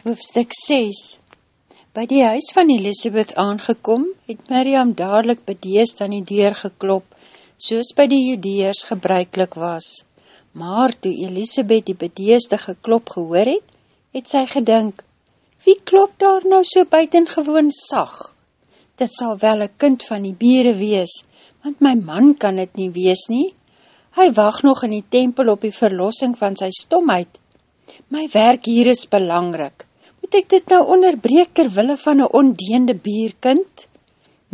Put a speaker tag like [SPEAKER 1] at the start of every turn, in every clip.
[SPEAKER 1] Hoofstuk 6 By die huis van Elisabeth aangekom, het Miriam dadelijk bedeesd aan die deur geklop, soos by die judeers gebruiklik was. Maar toe Elisabeth die bedeesde geklop gehoor het, het sy gedink, wie klop daar nou so buitengewoon sag? Dit sal wel een kind van die biere wees, want my man kan het nie wees nie. Hy wacht nog in die tempel op die verlossing van sy stomheid. My werk hier is belangrik moet ek dit nou onderbreek terwille van een ondeende bierkind?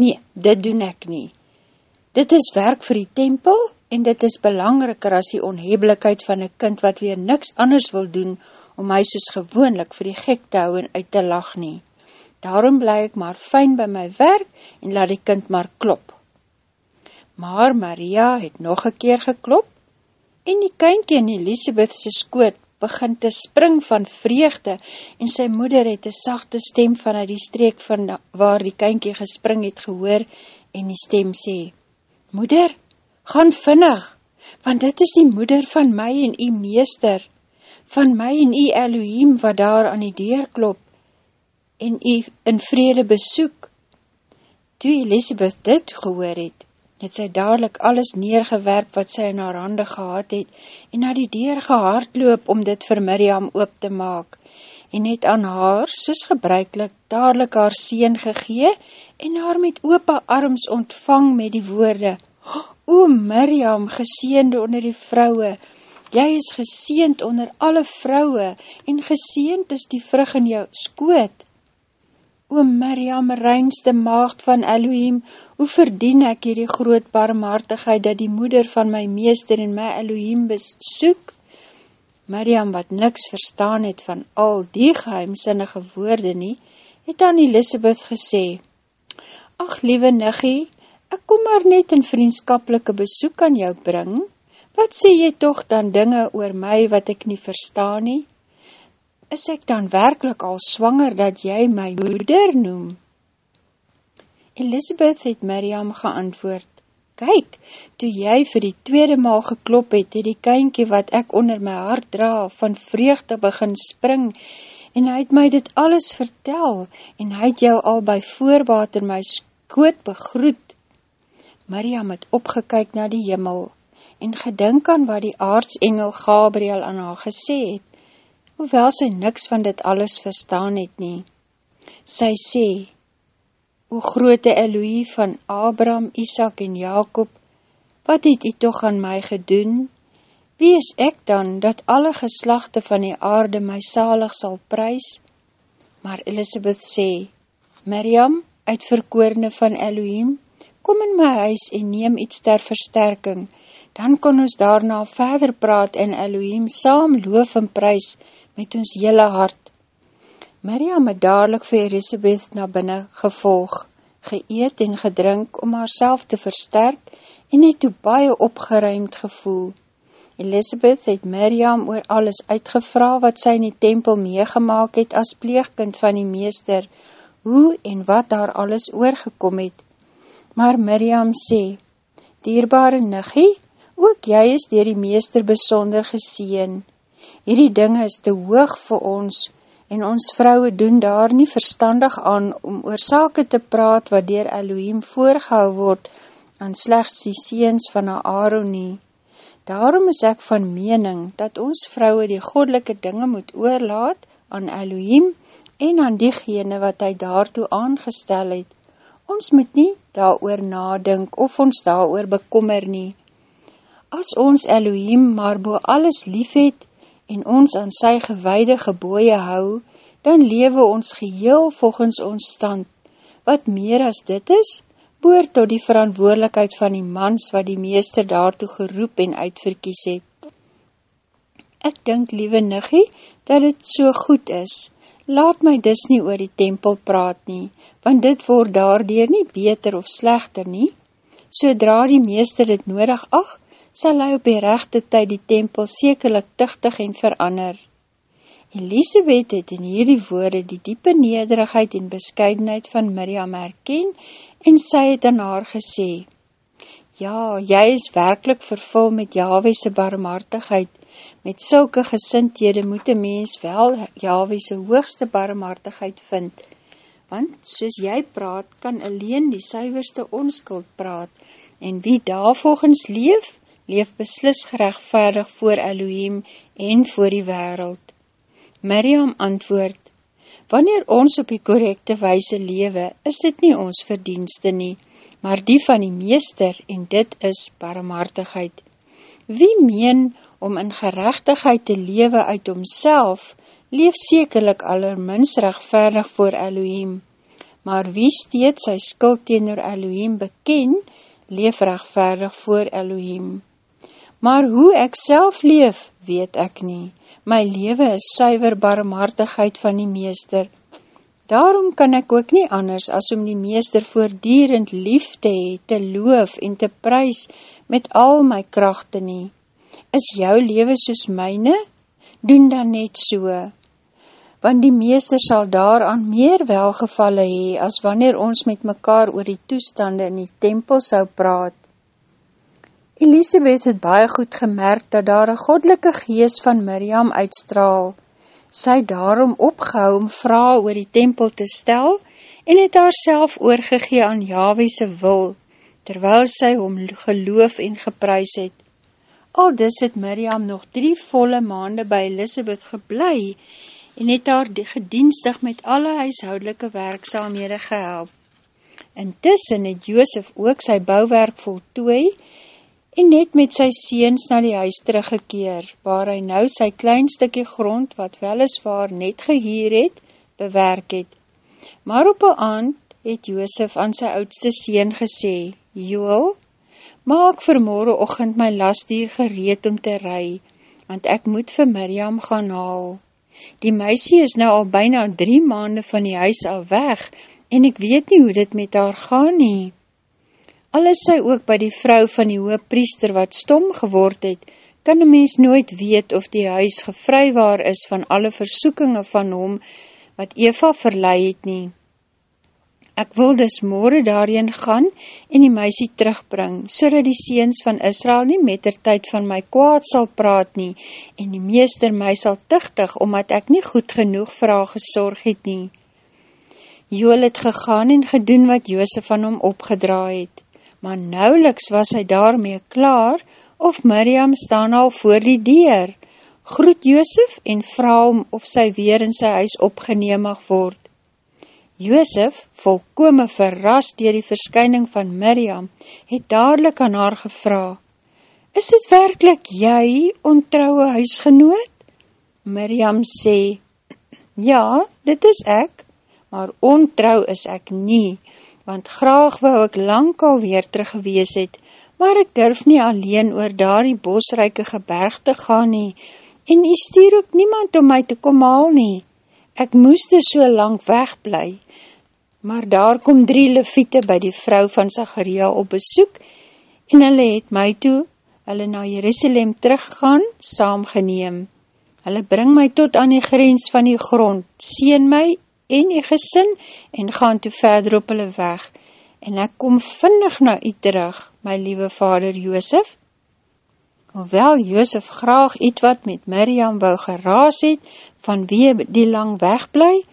[SPEAKER 1] Nee, dit doen ek nie. Dit is werk vir die tempel, en dit is belangriker as die onhebelikheid van een kind wat weer niks anders wil doen, om my soos gewoonlik vir die gek te hou en uit te lag nie. Daarom bly ek maar fijn by my werk, en laat die kind maar klop. Maar Maria het nog een keer geklop, en die kynkie in Elisabethse skoot begin te spring van vreugde en sy moeder het een sachte stem vanuit die streek van waar die kynkie gespring het gehoor en die stem sê, Moeder, gaan vinnig, want dit is die moeder van my en die meester, van my en die Elohim wat daar aan die deur klop en die in vrede besoek. Toe Elisabeth dit gehoor het, het sy dadelijk alles neergewerp wat sy in haar hande gehad het, en na die deur gehaardloop om dit vir Miriam oop te maak, en het aan haar, soos gebruiklik, dadelijk haar sien gegee, en haar met ope arms ontvang met die woorde, O Miriam, geseende onder die vrouwe, jy is geseend onder alle vrouwe, en geseend is die vrug in jou skoot. O Miriam, reinste maagd van Elohim, hoe verdien ek hierdie groot barmhartigheid, dat die moeder van my meester en my Elohim besoek? Miriam, wat niks verstaan het van al die geheimsinnige woorde nie, het aan Elisabeth gesê, Ach, liewe niggie, ek kom maar net in vriendskapelike besoek aan jou bring, wat sê jy toch dan dinge oor my wat ek nie verstaan nie? Is ek dan werkelijk al swanger dat jy my moeder noem? Elisabeth het Miriam geantwoord, Kyk, toe jy vir die tweede maal geklop het, het die kynkie wat ek onder my hart dra, van vreugde begin spring, en hy het my dit alles vertel, en hy het jou al by voorbaat in my skoot begroet. Miriam het opgekyk na die jimmel, en gedink aan wat die aardsengel Gabriel aan haar gesê het, hoewel sy niks van dit alles verstaan het nie. Sy sê, O grote Elohie van Abraham, Isaac en Jacob, wat het u toch aan my gedoen? Wie is ek dan, dat alle geslachte van die aarde my salig sal prys? Maar Elisabeth sê, Miriam, uitverkoorne van Elohim, kom in my huis en neem iets ter versterking, dan kon ons daarna verder praat en Elohim saam loof en prys, met ons hele hart. Miriam het dadelijk vir Elisabeth na binnen gevolg, geëet en gedrink om haar te versterk en het toe baie opgeruimd gevoel. Elisabeth het Miriam oor alles uitgevra wat sy in die tempel meegemaak het as pleegkind van die meester, hoe en wat daar alles oorgekom het. Maar Miriam sê, Dierbare niggie, ook jy is dier die meester besonder geseen, hierdie dinge is te hoog vir ons, en ons vrouwe doen daar nie verstandig aan om oor sake te praat wat dier Elohim voorgehou word aan slechts die seens van Aaron nie. Daarom is ek van mening dat ons vrouwe die godelike dinge moet oorlaat aan Elohim en aan diegene wat hy daartoe aangestel het. Ons moet nie daar oor nadink of ons daar oor bekommer nie. As ons Elohim maar bo alles lief het, en ons aan sy gewaide geboeie hou, dan lewe ons geheel volgens ons stand. Wat meer as dit is, boor tot die verantwoordelikheid van die mans wat die meester daartoe geroep en uitverkies het. Ek dink, liewe niggie, dat dit so goed is. Laat my dis nie oor die tempel praat nie, want dit word daardoor nie beter of slechter nie. Sodra die meester dit nodig ach, sal hy op die rechte tyd die tempel sekerlik tichtig en verander. Elisabeth het in hierdie woorde die diepe nederigheid en bescheidenheid van Miriam herken en sy het aan haar gesê, Ja, jy is werkelijk vervul met Yahwehse barmhartigheid. Met sulke gesinthede moet een mens wel Yahweh's hoogste barmhartigheid vind, want soos jy praat, kan alleen die suiverste onskuld praat, en wie daar volgens leef, leef beslis gerechtvaardig voor Elohim en voor die wereld. Miriam antwoord, Wanneer ons op die correcte wijse lewe, is dit nie ons verdienste nie, maar die van die meester, en dit is barmhartigheid. Wie meen om in gerechtigheid te lewe uit homself, leef sekerlik allermins rechtvaardig voor Elohim, maar wie steeds sy skuld teenoor Elohim beken, leef rechtvaardig voor Elohim. Maar hoe ek self leef, weet ek nie, my lewe is suiver barmhartigheid van die meester. Daarom kan ek ook nie anders as om die meester voordierend lief te hee, te loof en te prys met al my krachte nie. Is jou lewe soos myne? Doen dan net so. Want die meester sal daaraan meer welgevalle hee, as wanneer ons met mekaar oor die toestande in die tempel sou praat. Elisabeth het baie goed gemerk dat daar een goddelike gees van Miriam uitstraal. Sy daarom opgehou om vraag oor die tempel te stel en het haar self oorgegee aan Yahwehse wil, terwyl sy om geloof en geprys het. Al dis het Miriam nog drie volle maande by Elisabeth geblei en het haar gedienstig met alle huishoudelike werkzaamhede gehelp. Intussen het Joosef ook sy bouwwerk voltooi en net met sy seens na die huis teruggekeer, waar hy nou sy klein stikkie grond, wat weliswaar net gehuur het, bewerk het. Maar op een aand het Joosef aan sy oudste seen gesê, Joel, maak vir morgen ochend my lastdier gereed om te ry, want ek moet vir Miriam gaan haal. Die meisie is nou al byna drie maande van die huis al weg, en ek weet nie hoe dit met haar gaan nie. Al is sy ook by die vrou van die hoop priester wat stom geword het, kan die mens nooit weet of die huis gevrywaar is van alle versoekinge van hom wat Eva verlei het nie. Ek wil dus morgen daarin gaan en die meisie terugbring, so dat die seens van Israel nie met der tyd van my kwaad sal praat nie, en die meester my sal tichtig, omdat ek nie goed genoeg vir haar gesorg het nie. Joel het gegaan en gedoen wat Joosef van hom opgedra het maar nauweliks was hy daarmee klaar, of Miriam staan al voor die deur, groet Joosef en vraag om of sy weer in sy huis opgeneem mag word. Joosef, volkome verrast dier die verskyning van Miriam, het dadelijk aan haar gevra, Is dit werkelijk jy, ontrouwe huisgenoot? Miriam sê, Ja, dit is ek, maar ontrouw is ek nie, want graag wou ek lang alweer teruggewees het, maar ek durf nie alleen oor daar die bosryke geberg te gaan nie, en jy stuur ook niemand om my te kom haal nie. Ek moest dus so lang wegblij, maar daar kom drie leviete by die vrou van Zacharia op besoek, en hulle het my toe, hulle na Jerusalem teruggaan, saamgeneem. Hulle bring my tot aan die grens van die grond, sien my en die gesin en gaan toe verder op hulle weg en ek kom vindig na u terug, my liewe vader Joosef. Hoewel Joosef graag iets wat met Miriam wou geraas het, van wie die lang wegblij,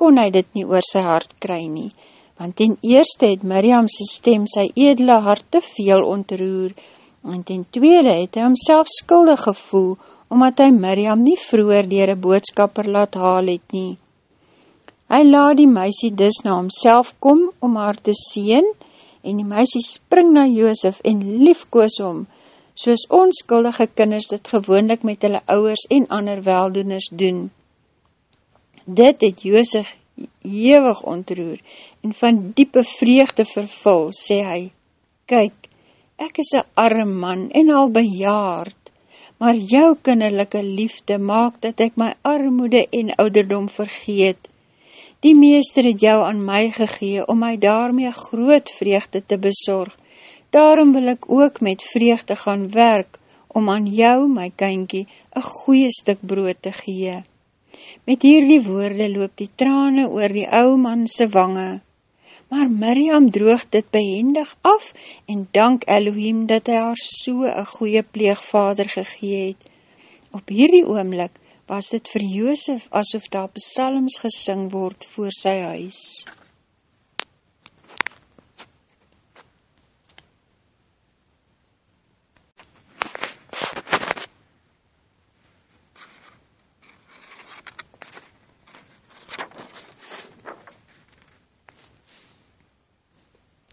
[SPEAKER 1] kon hy dit nie oor sy hart kry nie, want ten eerste het Miriamse stem sy edele hart te veel ontroer, en ten tweede het hy homself skuldig gevoel, omdat hy Miriam nie vroeger dier een boodskapper laat haal het nie. Hy laat die meisie dus na homself kom om haar te sien en die meisie spring na Joosef en liefkoos om, soos onskuldige kinders dit gewoonlik met hulle ouwers en ander weldoeners doen. Dit het Joosef hewig ontroer en van diepe vreugde vervul, sê hy, Kyk, ek is een arm man en al bejaard, maar jou kinderlijke liefde maak dat ek my armoede en ouderdom vergeet, Die meester het jou aan my gegee om my daarmee groot vreugde te bezorg. Daarom wil ek ook met vreugde gaan werk om aan jou, my kynkie, een goeie stuk brood te gee. Met hierdie woorde loop die trane oor die ou manse wange. Maar Miriam droog dit behendig af en dank Elohim dat hy haar so een goeie pleegvader gegee het. Op hierdie oomlik was dit vir Joosef asof daar psalms gesing word voor sy huis.